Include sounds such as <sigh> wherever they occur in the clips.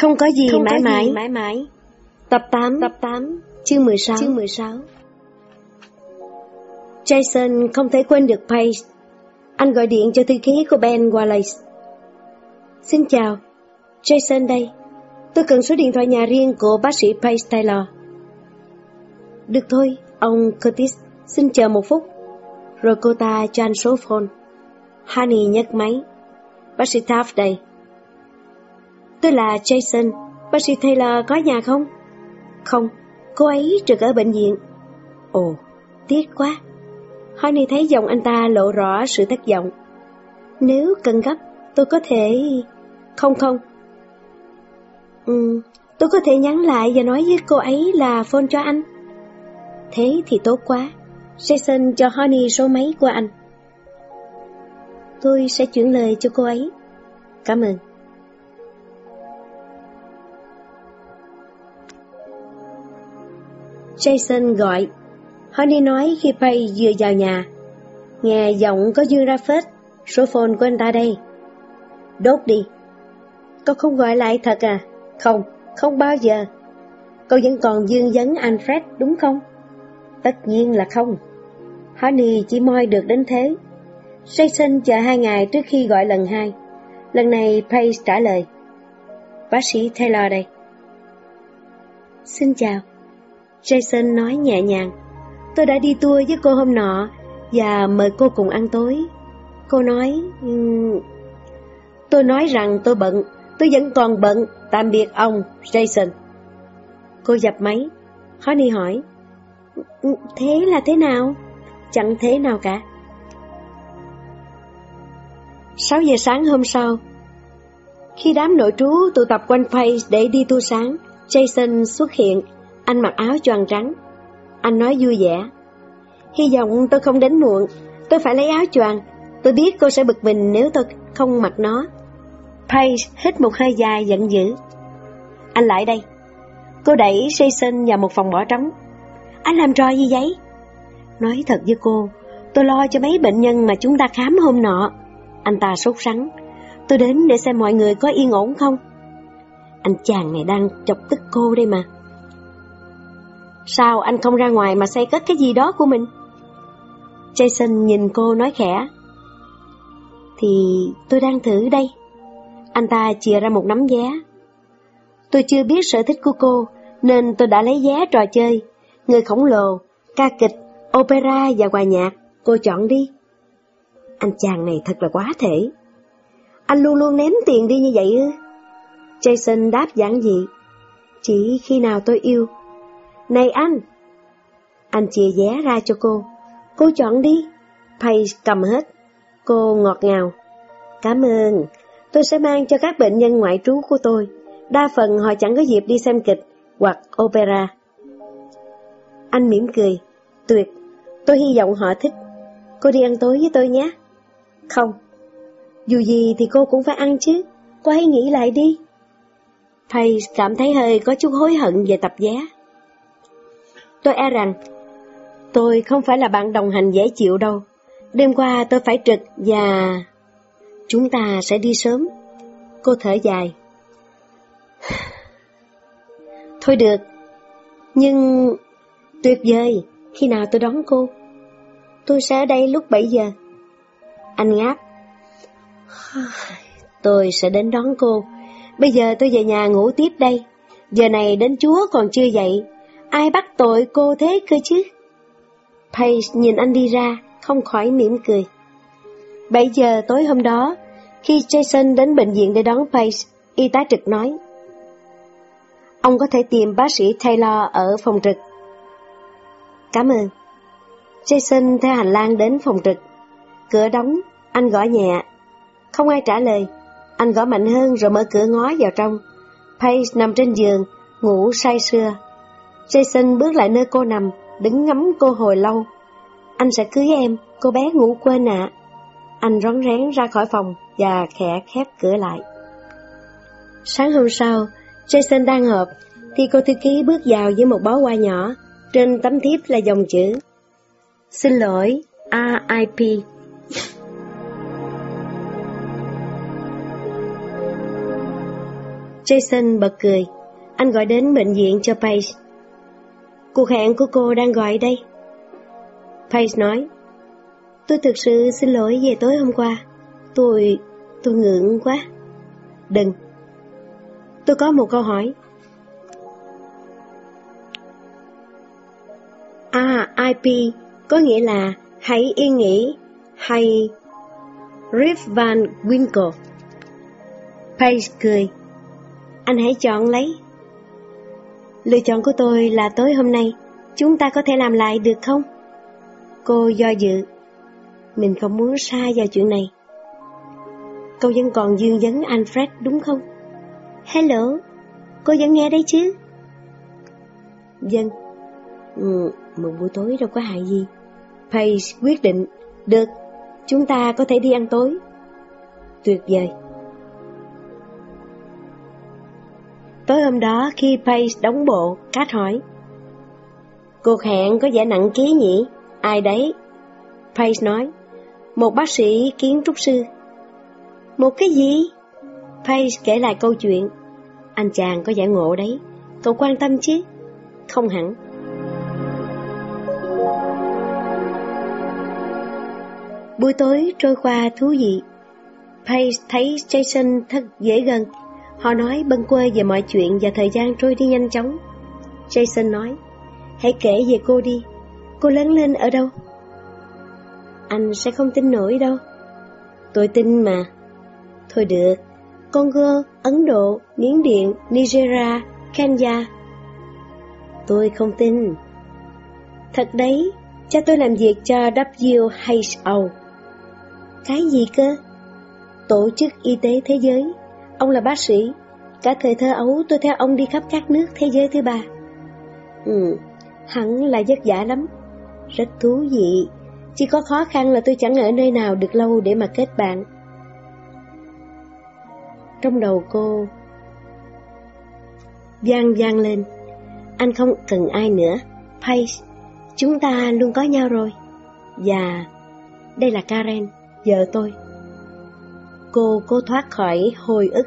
Không có gì Không mãi có mãi. gì mãi mãi. Tập 8, Tập 8, chương 16. chương 16. Jason không thể quên được Paige. Anh gọi điện cho thư ký của Ben Wallace. Xin chào, Jason đây. Tôi cần số điện thoại nhà riêng của bác sĩ Paige Taylor. Được thôi, ông Curtis, xin chờ một phút. Rồi cô ta cho anh số phone. Honey nhấc máy. Bác sĩ Taft đây. Tôi là Jason, bác sĩ Taylor có nhà không? Không, cô ấy trực ở bệnh viện. Ồ, tiếc quá. Honey thấy giọng anh ta lộ rõ sự thất vọng. Nếu cần gấp, tôi có thể... Không không. Ừ, tôi có thể nhắn lại và nói với cô ấy là phone cho anh. Thế thì tốt quá. Jason cho Honey số máy của anh. Tôi sẽ chuyển lời cho cô ấy. Cảm ơn. Jason gọi. Honey nói khi Pay vừa vào nhà. Nghe giọng có dương ra phết, số phone của anh ta đây. Đốt đi. Cậu không gọi lại thật à? Không, không bao giờ. Cậu vẫn còn dương vấn anh Fred đúng không? Tất nhiên là không. Honey chỉ moi được đến thế. Jason chờ hai ngày trước khi gọi lần hai. Lần này Pace trả lời. Bác sĩ Taylor đây. Xin chào. Jason nói nhẹ nhàng. Tôi đã đi tour với cô hôm nọ và mời cô cùng ăn tối. Cô nói... Um... Tôi nói rằng tôi bận, tôi vẫn còn bận, tạm biệt ông, Jason. Cô dập máy. Honey hỏi. Thế là thế nào? Chẳng thế nào cả. 6 giờ sáng hôm sau, khi đám nội trú tụ tập quanh Pace để đi tu sáng, Jason xuất hiện, anh mặc áo choàng trắng. Anh nói vui vẻ. Hy vọng tôi không đến muộn, tôi phải lấy áo choàng, tôi biết cô sẽ bực mình nếu tôi không mặc nó. Paige hít một hơi dài giận dữ. Anh lại đây. Cô đẩy Jason vào một phòng bỏ trống. Anh làm trò gì vậy? Nói thật với cô, tôi lo cho mấy bệnh nhân mà chúng ta khám hôm nọ. Anh ta sốt sắng. Tôi đến để xem mọi người có yên ổn không. Anh chàng này đang chọc tức cô đây mà. Sao anh không ra ngoài mà xây cất cái gì đó của mình? Jason nhìn cô nói khẽ. Thì tôi đang thử đây. Anh ta chia ra một nắm vé. Tôi chưa biết sở thích của cô, nên tôi đã lấy vé trò chơi, người khổng lồ, ca kịch, opera và hòa nhạc. Cô chọn đi. Anh chàng này thật là quá thể. Anh luôn luôn ném tiền đi như vậy ư? Jason đáp giản dị. Chỉ khi nào tôi yêu. Này anh! Anh chia vé ra cho cô. Cô chọn đi. Pay cầm hết. Cô ngọt ngào. Cảm ơn. Tôi sẽ mang cho các bệnh nhân ngoại trú của tôi. Đa phần họ chẳng có dịp đi xem kịch hoặc opera. Anh mỉm cười. Tuyệt. Tôi hy vọng họ thích. Cô đi ăn tối với tôi nhé. Không. Dù gì thì cô cũng phải ăn chứ. Cô hãy nghĩ lại đi. Paige cảm thấy hơi có chút hối hận về tập vé. Tôi e rằng tôi không phải là bạn đồng hành dễ chịu đâu. Đêm qua tôi phải trực và... Chúng ta sẽ đi sớm. Cô thở dài. <sighs> Thôi được. Nhưng... Tuyệt vời, khi nào tôi đón cô? Tôi sẽ ở đây lúc 7 giờ. Anh ngáp. <sighs> Tôi sẽ đến đón cô. Bây giờ tôi về nhà ngủ tiếp đây. Giờ này đến Chúa còn chưa dậy. Ai bắt tội cô thế cơ chứ? Paige nhìn anh đi ra, không khỏi mỉm cười. 7 giờ tối hôm đó, khi Jason đến bệnh viện để đón Paige, y tá trực nói. Ông có thể tìm bác sĩ Taylor ở phòng trực. Cảm ơn. Jason theo hành lang đến phòng trực. Cửa đóng, anh gõ nhẹ. Không ai trả lời. Anh gõ mạnh hơn rồi mở cửa ngó vào trong. Paige nằm trên giường, ngủ say sưa. Jason bước lại nơi cô nằm, đứng ngắm cô hồi lâu. Anh sẽ cưới em, cô bé ngủ quên ạ. Anh rón rén ra khỏi phòng và khẽ khép cửa lại. Sáng hôm sau, Jason đang họp, thì cô thư ký bước vào với một bó hoa nhỏ. Trên tấm thiếp là dòng chữ Xin lỗi, RIP. Jason bật cười. Anh gọi đến bệnh viện cho Paige. Cuộc hẹn của cô đang gọi đây. Paige nói, Tôi thực sự xin lỗi về tối hôm qua. Tôi... tôi ngượng quá. Đừng. Tôi có một câu hỏi. RIP có nghĩa là hãy yên nghỉ hay Rip Van Winkle. Paige cười. Anh hãy chọn lấy. Lựa chọn của tôi là tối hôm nay. Chúng ta có thể làm lại được không? Cô do dự. Mình không muốn sai vào chuyện này. Cô vẫn còn dương vấn Alfred đúng không? Hello, cô vẫn nghe đấy chứ? Dân. Ừ, một buổi tối đâu có hại gì. Paige quyết định. Được, chúng ta có thể đi ăn tối. Tuyệt vời. Tối hôm đó khi Pace đóng bộ, Kat hỏi. Cuộc hẹn có vẻ nặng ký nhỉ? Ai đấy? Pace nói. Một bác sĩ kiến trúc sư. Một cái gì? Pace kể lại câu chuyện. Anh chàng có giải ngộ đấy. Cậu quan tâm chứ? Không hẳn. Buổi tối trôi qua thú vị. Pace thấy Jason thật dễ gần. Họ nói bâng quơ về mọi chuyện và thời gian trôi đi nhanh chóng. Jason nói, hãy kể về cô đi. Cô lớn lên ở đâu? Anh sẽ không tin nổi đâu. Tôi tin mà. Thôi được, Congo, Ấn Độ, Miến Điện, Nigeria, Kenya. Tôi không tin. Thật đấy, cha tôi làm việc cho WHO. Cái gì cơ? Tổ chức Y tế Thế giới. Ông là bác sĩ. Cả thời thơ ấu tôi theo ông đi khắp các nước thế giới thứ ba. Ừ, hẳn là vất vả lắm. Rất thú vị. Chỉ có khó khăn là tôi chẳng ở nơi nào được lâu để mà kết bạn. Trong đầu cô giang giang lên. Anh không cần ai nữa. Paige, chúng ta luôn có nhau rồi. Và đây là Karen, vợ tôi. Cô cố thoát khỏi hồi ức.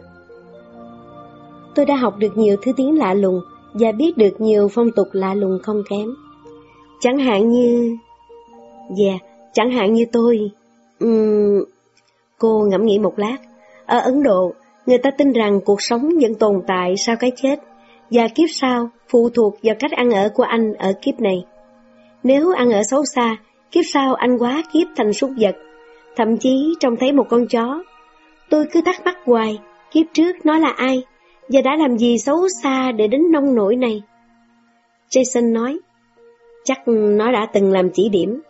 Tôi đã học được nhiều thứ tiếng lạ lùng và biết được nhiều phong tục lạ lùng không kém. Chẳng hạn như Dạ, yeah, chẳng hạn như tôi. Um... Cô ngẫm nghĩ một lát. Ở Ấn Độ, người ta tin rằng cuộc sống vẫn tồn tại sau cái chết, và kiếp sau phụ thuộc vào cách ăn ở của anh ở kiếp này. Nếu ăn ở xấu xa, kiếp sau anh quá kiếp thành súc vật, thậm chí trông thấy một con chó. Tôi cứ thắc mắc hoài, kiếp trước nó là ai, và đã làm gì xấu xa để đến nông nổi này. Jason nói, chắc nó đã từng làm chỉ điểm.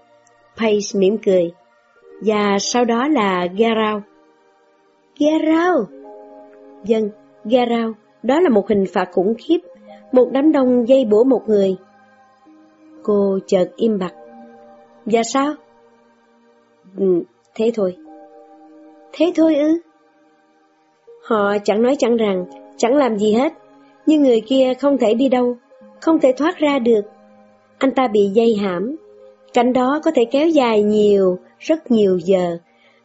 Paige mỉm cười. Và sau đó là Geralt. Geralt? Dân, Geralt, đó là một hình phạt khủng khiếp, một đám đông dây bổ một người. Cô chợt im bặt. Và sao? Ừ, thế thôi. Thế thôi ư? Họ chẳng nói chẳng rằng, chẳng làm gì hết, nhưng người kia không thể đi đâu, không thể thoát ra được. Anh ta bị dây hãm, Cảnh đó có thể kéo dài nhiều, rất nhiều giờ.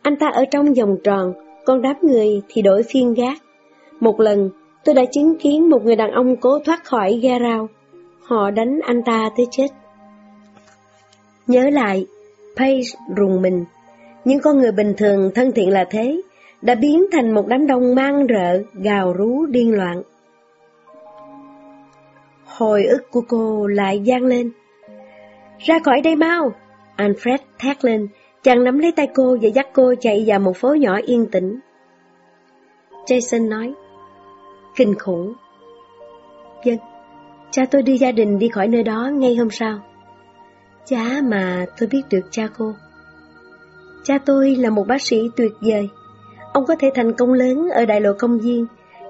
Anh ta ở trong vòng tròn, còn đám người thì đổi phiên gác. Một lần, tôi đã chứng kiến một người đàn ông cố thoát khỏi ga rao. Họ đánh anh ta tới chết. Nhớ lại, Paige rùng mình. Những con người bình thường thân thiện là thế, đã biến thành một đám đông mang rợ, gào rú điên loạn. Hồi ức của cô lại gian lên. Ra khỏi đây mau! Alfred thét lên, chàng nắm lấy tay cô và dắt cô chạy vào một phố nhỏ yên tĩnh. Jason nói, Kinh khủng. Dân, cha tôi đưa gia đình đi khỏi nơi đó ngay hôm sau. Chá mà tôi biết được cha cô. Cha tôi là một bác sĩ tuyệt vời. Ông có thể thành công lớn ở đại lộ công viên,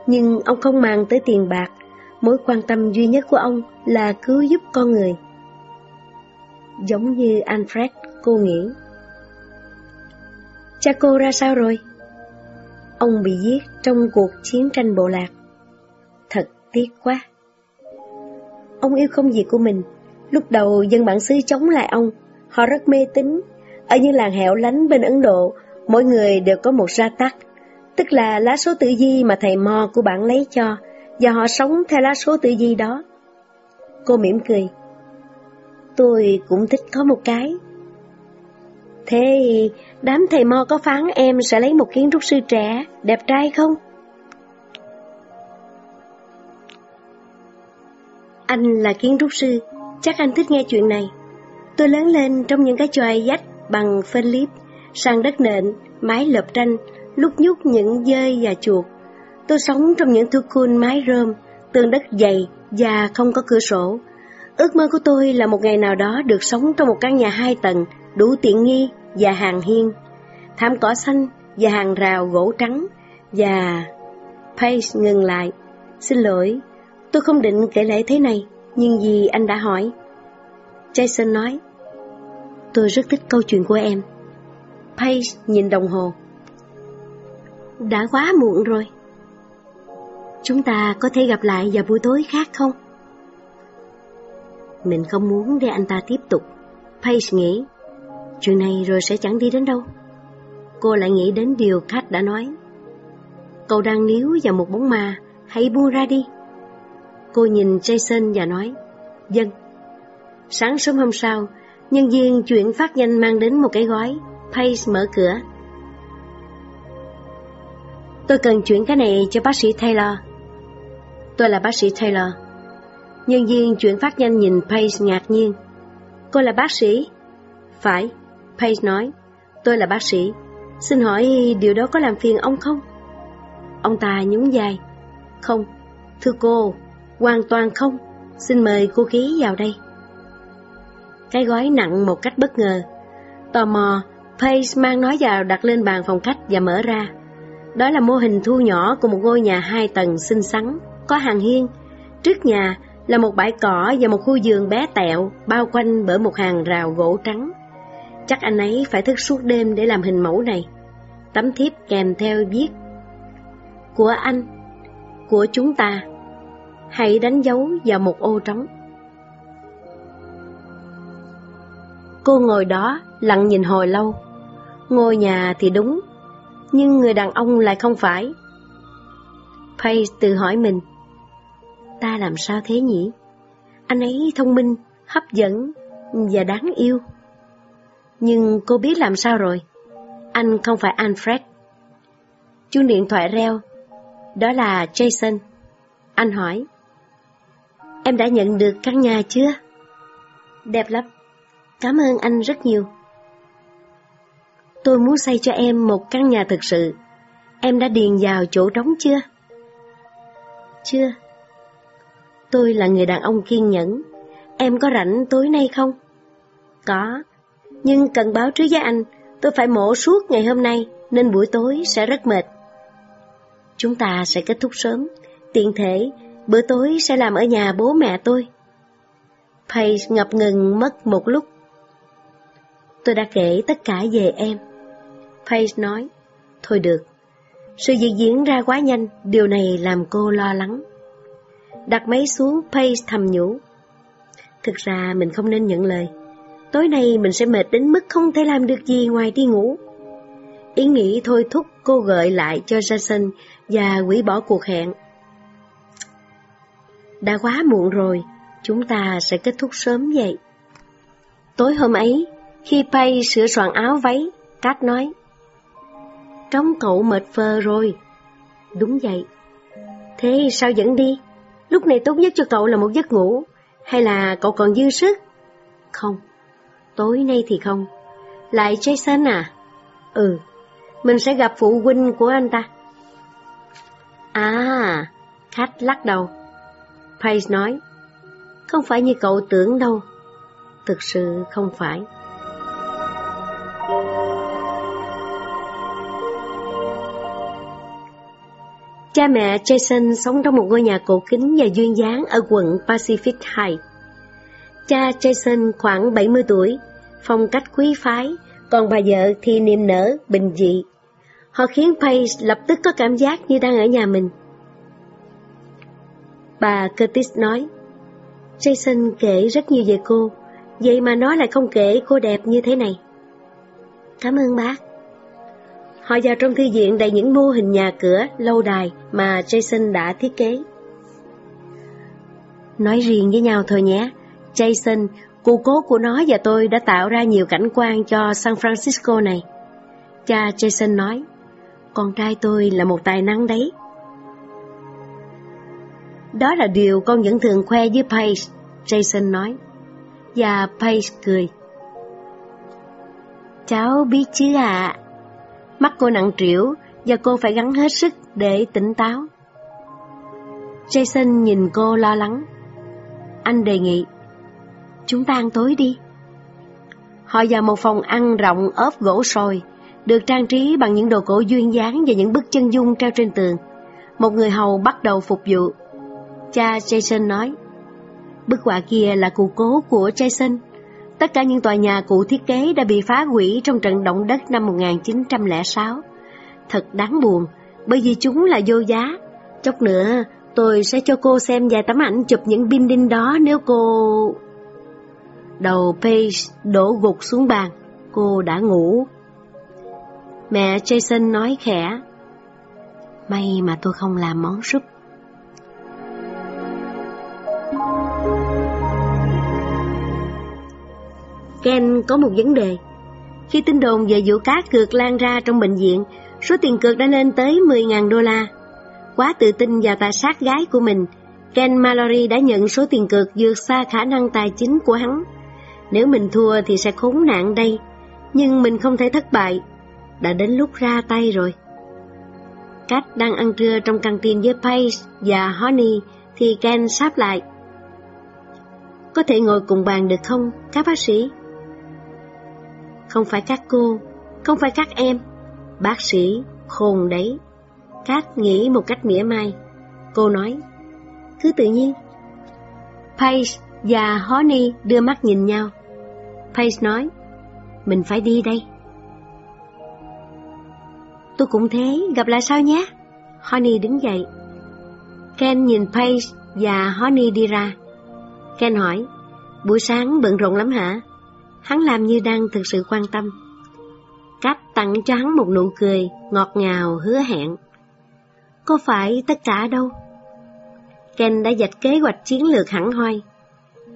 nhưng ông không màng tới tiền bạc. Mối quan tâm duy nhất của ông là cứu giúp con người giống như Alfred, cô nghĩ. Cha cô ra sao rồi? Ông bị giết trong cuộc chiến tranh bộ lạc. Thật tiếc quá. Ông yêu công việc của mình. Lúc đầu dân bản xứ chống lại ông, họ rất mê tín. Ở những làng hẻo lánh bên Ấn Độ, mỗi người đều có một gia tắc, tức là lá số tự di mà thầy Mo của bạn lấy cho, và họ sống theo lá số tự di đó. Cô mỉm cười. Tôi cũng thích có một cái. Thế đám thầy mo có phán em sẽ lấy một kiến trúc sư trẻ, đẹp trai không? Anh là kiến trúc sư, chắc anh thích nghe chuyện này. Tôi lớn lên trong những cái tròi dách bằng phên lip, sang đất nện, mái lợp tranh, lúc nhúc những dơi và chuột. Tôi sống trong những thư khuôn mái rơm, tường đất dày và không có cửa sổ. Ước mơ của tôi là một ngày nào đó được sống trong một căn nhà hai tầng, đủ tiện nghi và hàng hiên, thảm cỏ xanh và hàng rào gỗ trắng và... Pace ngừng lại. Xin lỗi, tôi không định kể lễ thế này, nhưng vì anh đã hỏi. Jason nói, tôi rất thích câu chuyện của em. Paige nhìn đồng hồ. Đã quá muộn rồi. Chúng ta có thể gặp lại vào buổi tối khác không? Mình không muốn để anh ta tiếp tục. Paige nghĩ, chuyện này rồi sẽ chẳng đi đến đâu. Cô lại nghĩ đến điều khách đã nói. Cậu đang níu vào một bóng ma, hãy buông ra đi. Cô nhìn Jason và nói, Dân. Sáng sớm hôm sau, nhân viên chuyển phát nhanh mang đến một cái gói. Pace mở cửa. Tôi cần chuyển cái này cho bác sĩ Taylor. Tôi là bác sĩ Taylor. Nhân viên chuyển phát nhanh nhìn Pace ngạc nhiên. Cô là bác sĩ? Phải, Pace nói. Tôi là bác sĩ. Xin hỏi điều đó có làm phiền ông không? Ông ta nhún vai. Không, thưa cô, hoàn toàn không. Xin mời cô ký vào đây. Cái gói nặng một cách bất ngờ. Tò mò, Pace mang nó vào đặt lên bàn phòng khách và mở ra. Đó là mô hình thu nhỏ của một ngôi nhà hai tầng xinh xắn, có hàng hiên. Trước nhà là một bãi cỏ và một khu vườn bé tẹo bao quanh bởi một hàng rào gỗ trắng. Chắc anh ấy phải thức suốt đêm để làm hình mẫu này. Tấm thiếp kèm theo viết Của anh, của chúng ta, hãy đánh dấu vào một ô trống. Cô ngồi đó lặng nhìn hồi lâu. Ngôi nhà thì đúng, nhưng người đàn ông lại không phải. Pay tự hỏi mình, ta làm sao thế nhỉ? Anh ấy thông minh, hấp dẫn và đáng yêu. Nhưng cô biết làm sao rồi? Anh không phải Alfred. Chuông điện thoại reo. Đó là Jason. Anh hỏi. Em đã nhận được căn nhà chưa? Đẹp lắm. Cảm ơn anh rất nhiều. Tôi muốn xây cho em một căn nhà thực sự. Em đã điền vào chỗ trống chưa? Chưa. Tôi là người đàn ông kiên nhẫn. Em có rảnh tối nay không? Có. Nhưng cần báo trước với anh, tôi phải mổ suốt ngày hôm nay, nên buổi tối sẽ rất mệt. Chúng ta sẽ kết thúc sớm. Tiện thể, bữa tối sẽ làm ở nhà bố mẹ tôi. Paige ngập ngừng mất một lúc. Tôi đã kể tất cả về em. Paige nói, thôi được. Sự việc diễn ra quá nhanh, điều này làm cô lo lắng. Đặt máy xuống, Paige thầm nhủ. Thực ra mình không nên nhận lời. Tối nay mình sẽ mệt đến mức không thể làm được gì ngoài đi ngủ. Ý nghĩ thôi thúc cô gợi lại cho Jason và hủy bỏ cuộc hẹn. Đã quá muộn rồi, chúng ta sẽ kết thúc sớm vậy. Tối hôm ấy, khi Pay sửa soạn áo váy, Cát nói Trông cậu mệt phơ rồi. Đúng vậy. Thế sao vẫn đi? Lúc này tốt nhất cho cậu là một giấc ngủ, hay là cậu còn dư sức? Không, tối nay thì không. Lại Jason à? Ừ, mình sẽ gặp phụ huynh của anh ta. À, khách lắc đầu. Pace nói, không phải như cậu tưởng đâu. Thực sự không phải. Cha mẹ Jason sống trong một ngôi nhà cổ kính và duyên dáng ở quận Pacific Heights. Cha Jason khoảng 70 tuổi, phong cách quý phái, còn bà vợ thì niềm nở, bình dị. Họ khiến Paige lập tức có cảm giác như đang ở nhà mình. Bà Curtis nói, Jason kể rất nhiều về cô, vậy mà nó lại không kể cô đẹp như thế này. Cảm ơn bác. Họ vào trong thư viện đầy những mô hình nhà cửa, lâu đài mà Jason đã thiết kế. Nói riêng với nhau thôi nhé. Jason, cụ cố của nó và tôi đã tạo ra nhiều cảnh quan cho San Francisco này. Cha Jason nói, con trai tôi là một tài năng đấy. Đó là điều con vẫn thường khoe với Paige, Jason nói. Và Paige cười. Cháu biết chứ ạ. À. Mắt cô nặng trĩu và cô phải gắng hết sức để tỉnh táo. Jason nhìn cô lo lắng. Anh đề nghị, chúng ta ăn tối đi. Họ vào một phòng ăn rộng ốp gỗ sồi, được trang trí bằng những đồ cổ duyên dáng và những bức chân dung treo trên tường. Một người hầu bắt đầu phục vụ. Cha Jason nói, bức họa kia là cụ cố của Jason. Tất cả những tòa nhà cụ thiết kế đã bị phá hủy trong trận động đất năm 1906. Thật đáng buồn, bởi vì chúng là vô giá. Chốc nữa, tôi sẽ cho cô xem vài tấm ảnh chụp những binh đinh đó nếu cô... Đầu Paige đổ gục xuống bàn, cô đã ngủ. Mẹ Jason nói khẽ, May mà tôi không làm món súp. Ken có một vấn đề. Khi tin đồn về vụ cá cược lan ra trong bệnh viện, số tiền cược đã lên tới 10.000 đô la. Quá tự tin vào tài sát gái của mình, Ken Mallory đã nhận số tiền cược vượt xa khả năng tài chính của hắn. Nếu mình thua thì sẽ khốn nạn đây, nhưng mình không thể thất bại. Đã đến lúc ra tay rồi. Cách đang ăn trưa trong căng tin với Paige và Honey thì Ken sáp lại. Có thể ngồi cùng bàn được không, các bác sĩ? Không phải các cô, không phải các em. Bác sĩ, khôn đấy. Cát nghĩ một cách mỉa mai. Cô nói, cứ tự nhiên. Paige và Honey đưa mắt nhìn nhau. Paige nói, mình phải đi đây. Tôi cũng thế, gặp lại sau nhé. Honey đứng dậy. Ken nhìn Paige và Honey đi ra. Ken hỏi, buổi sáng bận rộn lắm hả? Hắn làm như đang thực sự quan tâm. Cách tặng cho hắn một nụ cười, ngọt ngào, hứa hẹn. Có phải tất cả đâu? Ken đã dạch kế hoạch chiến lược hẳn hoi.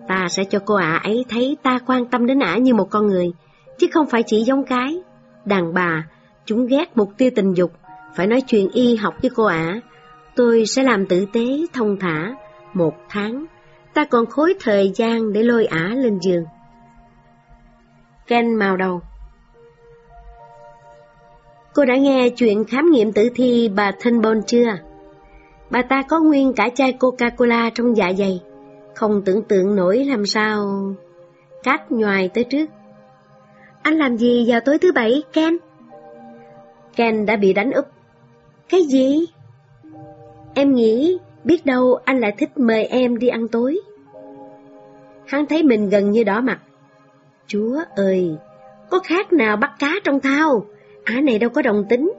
Ta sẽ cho cô ả ấy thấy ta quan tâm đến ả như một con người, chứ không phải chỉ giống cái. Đàn bà, chúng ghét mục tiêu tình dục, phải nói chuyện y học với cô ả. Tôi sẽ làm tử tế, thông thả, một tháng. Ta còn khối thời gian để lôi ả lên giường. Ken màu đầu. Cô đã nghe chuyện khám nghiệm tử thi bà Thân chưa? Bà ta có nguyên cả chai Coca-Cola trong dạ dày. Không tưởng tượng nổi làm sao... Cát nhoài tới trước. Anh làm gì vào tối thứ bảy, Ken? Ken đã bị đánh úp. Cái gì? Em nghĩ biết đâu anh lại thích mời em đi ăn tối. Hắn thấy mình gần như đỏ mặt. Chúa ơi, có khác nào bắt cá trong thao? Ả này đâu có đồng tính.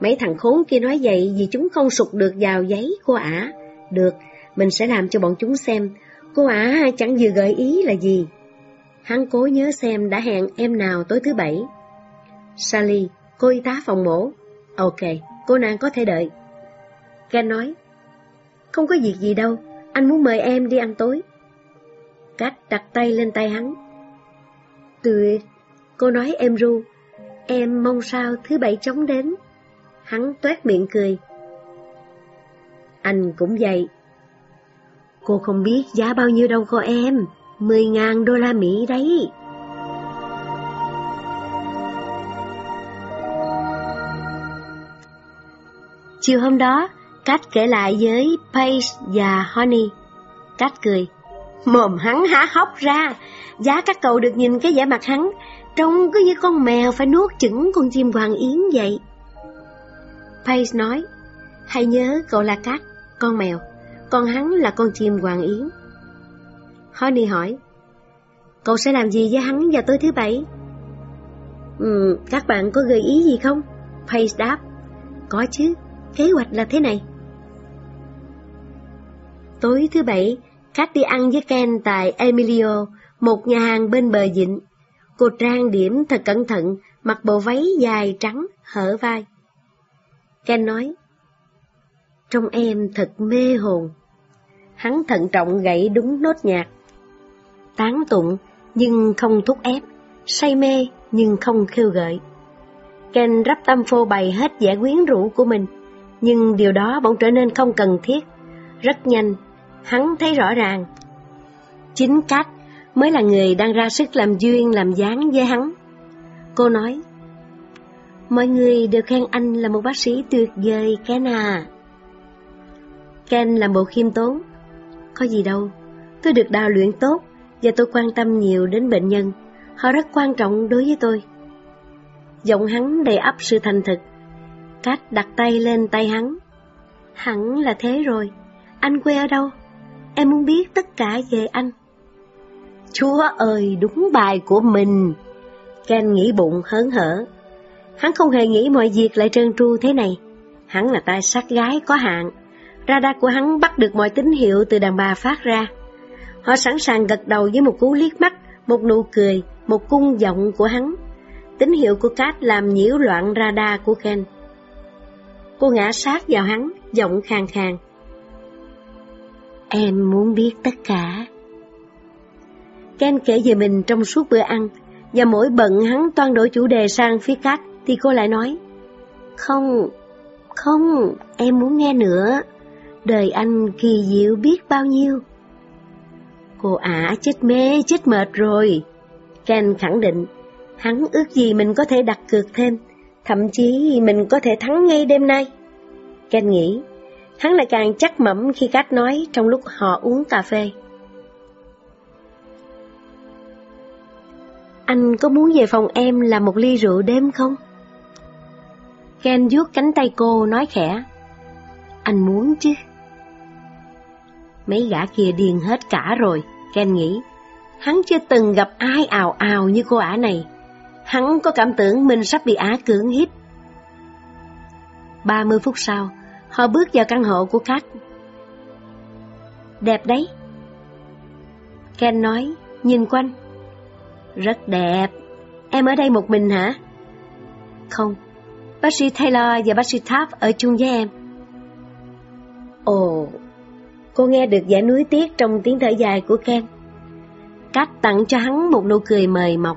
Mấy thằng khốn kia nói vậy vì chúng không sụt được vào giấy của ả. Được, mình sẽ làm cho bọn chúng xem. Cô ả chẳng vừa gợi ý là gì. Hắn cố nhớ xem đã hẹn em nào tối thứ bảy. Sally, cô y tá phòng mổ. Ok, cô nàng có thể đợi. Ken nói, không có việc gì đâu, anh muốn mời em đi ăn tối. Cách đặt tay lên tay hắn. Tuyệt, cô nói em ru, em mong sao thứ bảy chóng đến. Hắn toát miệng cười. Anh cũng vậy. Cô không biết giá bao nhiêu đâu cô em, mười ngàn đô la Mỹ đấy. Chiều hôm đó, Cách kể lại với Paige và Honey. Cách cười. Mồm hắn há hốc ra, giá các cậu được nhìn cái vẻ mặt hắn, trông cứ như con mèo phải nuốt chửng con chim hoàng yến vậy. Paige nói, hãy nhớ cậu là Cát, con mèo, còn hắn là con chim hoàng yến. Honey hỏi, cậu sẽ làm gì với hắn vào tối thứ bảy? Ừ, các bạn có gợi ý gì không? Paige đáp, có chứ, kế hoạch là thế này. Tối thứ bảy, Khách đi ăn với Ken tại Emilio, một nhà hàng bên bờ dịnh. Cô trang điểm thật cẩn thận, mặc bộ váy dài trắng, hở vai. Ken nói, Trong em thật mê hồn. Hắn thận trọng gãy đúng nốt nhạc. Tán tụng nhưng không thúc ép, say mê nhưng không khêu gợi. Ken rắp tâm phô bày hết vẻ quyến rũ của mình, nhưng điều đó bỗng trở nên không cần thiết. Rất nhanh, hắn thấy rõ ràng. Chính Cát mới là người đang ra sức làm duyên làm dáng với hắn. Cô nói, Mọi người đều khen anh là một bác sĩ tuyệt vời, Ken à. Ken là bộ khiêm tốn. Có gì đâu, tôi được đào luyện tốt và tôi quan tâm nhiều đến bệnh nhân. Họ rất quan trọng đối với tôi. Giọng hắn đầy ắp sự thành thực. Cát đặt tay lên tay hắn. Hẳn là thế rồi. Anh quê ở đâu? Em muốn biết tất cả về anh. Chúa ơi, đúng bài của mình. Ken nghĩ bụng hớn hở. Hắn không hề nghĩ mọi việc lại trơn tru thế này. Hắn là tay sát gái có hạn. Radar của hắn bắt được mọi tín hiệu từ đàn bà phát ra. Họ sẵn sàng gật đầu với một cú liếc mắt, một nụ cười, một cung giọng của hắn. Tín hiệu của Kat làm nhiễu loạn radar của Ken. Cô ngã sát vào hắn, giọng khàn khàn. Em muốn biết tất cả. Ken kể về mình trong suốt bữa ăn, và mỗi bận hắn toan đổi chủ đề sang phía khác thì cô lại nói, Không, không, em muốn nghe nữa. Đời anh kỳ diệu biết bao nhiêu. Cô ả chết mê, chết mệt rồi. Ken khẳng định, hắn ước gì mình có thể đặt cược thêm, thậm chí mình có thể thắng ngay đêm nay. Ken nghĩ, hắn lại càng chắc mẩm khi khách nói trong lúc họ uống cà phê. Anh có muốn về phòng em làm một ly rượu đêm không? Ken vuốt cánh tay cô nói khẽ. Anh muốn chứ. Mấy gã kia điên hết cả rồi, Ken nghĩ. Hắn chưa từng gặp ai ào ào như cô ả này. Hắn có cảm tưởng mình sắp bị ả cưỡng hiếp. 30 phút sau, họ bước vào căn hộ của khách Đẹp đấy. Ken nói, nhìn quanh. Rất đẹp. Em ở đây một mình hả? Không, Bác sĩ Taylor và bác sĩ Taft ở chung với em. Ồ, cô nghe được vẻ núi tiếc trong tiếng thở dài của Ken. Cách tặng cho hắn một nụ cười mời mọc.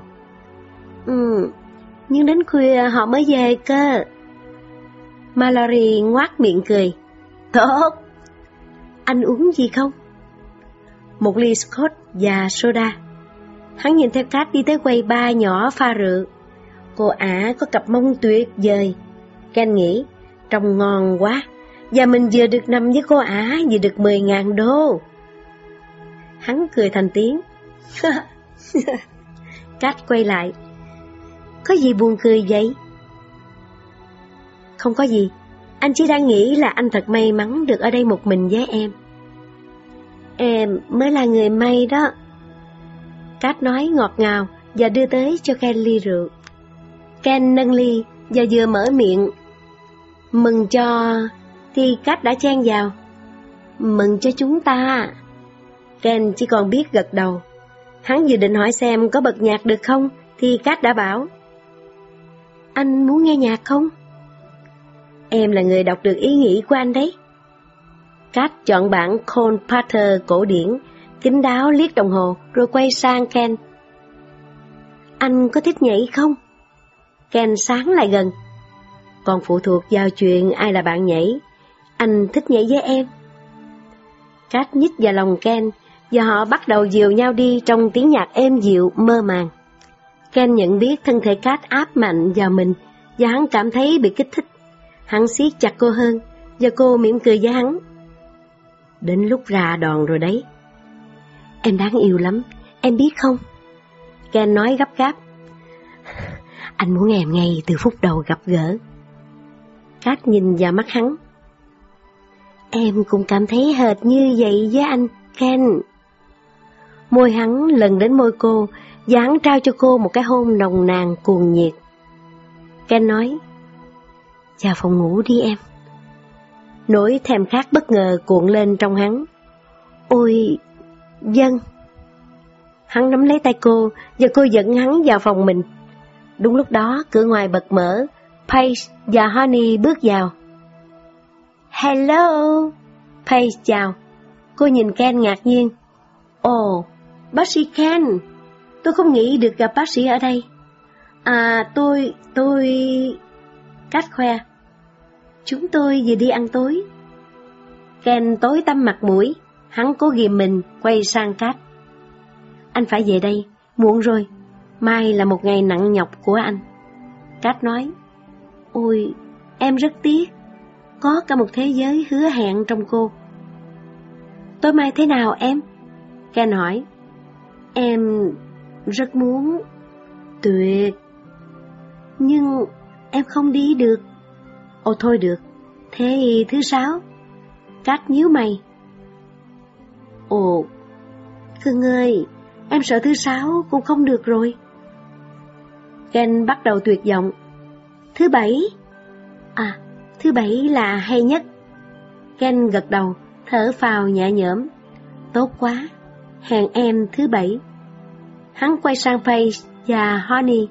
Ừ, nhưng đến khuya họ mới về cơ. Mallory ngoác miệng cười. Tốt! Anh uống gì không? Một ly Scott và soda. Hắn nhìn theo Cát đi tới quầy ba nhỏ pha rượu. Cô ả có cặp mông tuyệt vời. Ken nghĩ, trông ngon quá, và mình vừa được nằm với cô ả vừa được 10.000 đô. Hắn cười thành tiếng. <laughs> Cát quay lại. Có gì buồn cười vậy? Không có gì, anh chỉ đang nghĩ là anh thật may mắn được ở đây một mình với em. Em mới là người may đó. Cát nói ngọt ngào và đưa tới cho Ken ly rượu. Ken nâng ly và vừa mở miệng. Mừng cho... thì Cát đã chen vào. Mừng cho chúng ta. Ken chỉ còn biết gật đầu. Hắn vừa định hỏi xem có bật nhạc được không, thì Cát đã bảo. Anh muốn nghe nhạc không? Em là người đọc được ý nghĩ của anh đấy. Cát chọn bản Cole Porter cổ điển, kính đáo liếc đồng hồ rồi quay sang Ken. Anh có thích nhảy không? Ken sáng lại gần. Còn phụ thuộc vào chuyện ai là bạn nhảy. Anh thích nhảy với em. Cát nhích vào lòng Ken, và họ bắt đầu dìu nhau đi trong tiếng nhạc êm dịu, mơ màng. Ken nhận biết thân thể Cát áp mạnh vào mình, và hắn cảm thấy bị kích thích. Hắn siết chặt cô hơn, và cô mỉm cười với hắn. Đến lúc ra đòn rồi đấy. Em đáng yêu lắm, em biết không? Ken nói gấp gáp. <laughs> Anh muốn em ngay từ phút đầu gặp gỡ. Cát nhìn vào mắt hắn. Em cũng cảm thấy hệt như vậy với anh, Ken. Môi hắn lần đến môi cô, và hắn trao cho cô một cái hôn nồng nàn cuồng nhiệt. Ken nói, vào phòng ngủ đi em. Nỗi thèm khát bất ngờ cuộn lên trong hắn. Ôi, dân. Hắn nắm lấy tay cô, và cô dẫn hắn vào phòng mình. Đúng lúc đó, cửa ngoài bật mở, Paige và Honey bước vào. Hello! Paige chào. Cô nhìn Ken ngạc nhiên. Ồ, bác sĩ Ken, tôi không nghĩ được gặp bác sĩ ở đây. À, tôi, tôi... Cách khoe. Chúng tôi vừa đi ăn tối. Ken tối tăm mặt mũi, hắn cố ghìm mình, quay sang Cát. Anh phải về đây, muộn rồi, mai là một ngày nặng nhọc của anh. Cát nói, ôi, em rất tiếc, có cả một thế giới hứa hẹn trong cô. Tối mai thế nào em? Ken hỏi. Em rất muốn... Tuyệt. Nhưng em không đi được. Ồ thôi được, thế thứ sáu. Cát nhíu mày. Ồ, Cưng ơi, em sợ thứ sáu cũng không được rồi. Ken bắt đầu tuyệt vọng. Thứ bảy? À, thứ bảy là hay nhất. Ken gật đầu, thở phào nhẹ nhõm. Tốt quá, hẹn em thứ bảy. Hắn quay sang Paige và Honey.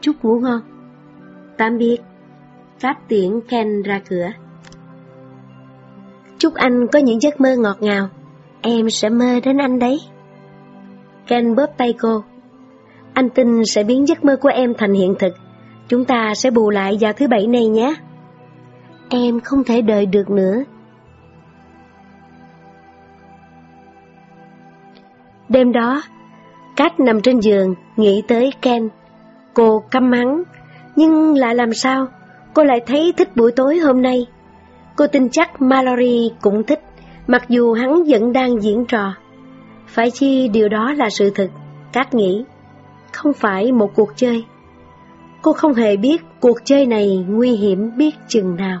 Chúc ngủ ngon. Tạm biệt. Pháp tiễn Ken ra cửa. Chúc anh có những giấc mơ ngọt ngào. Em sẽ mơ đến anh đấy. Ken bóp tay cô. Anh tin sẽ biến giấc mơ của em thành hiện thực. Chúng ta sẽ bù lại vào thứ bảy này nhé. Em không thể đợi được nữa. Đêm đó, Kat nằm trên giường, nghĩ tới Ken. Cô căm mắng, nhưng lại làm sao? Cô lại thấy thích buổi tối hôm nay. Cô tin chắc Mallory cũng thích, mặc dù hắn vẫn đang diễn trò. Phải chi điều đó là sự thật, cát nghĩ. Không phải một cuộc chơi. Cô không hề biết cuộc chơi này nguy hiểm biết chừng nào.